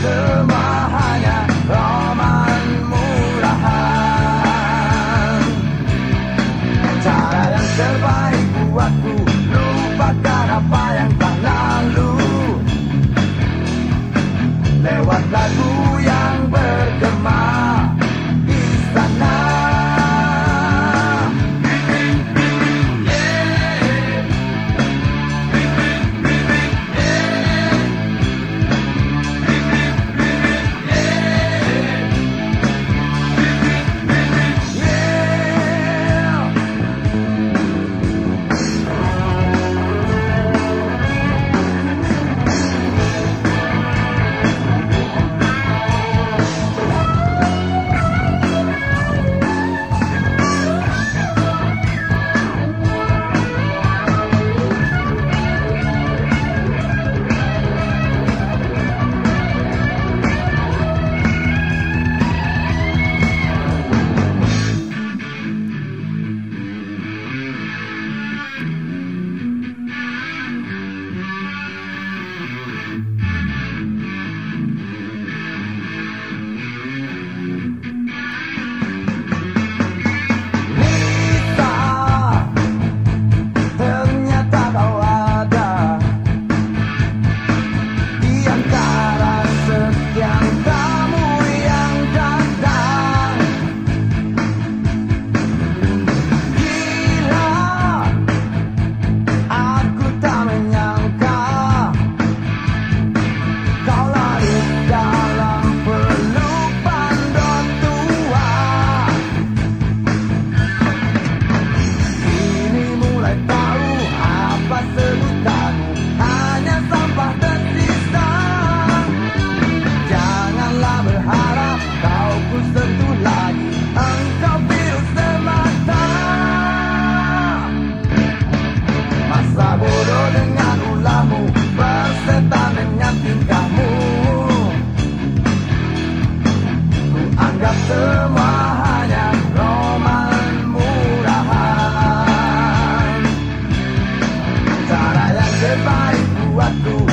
The. aku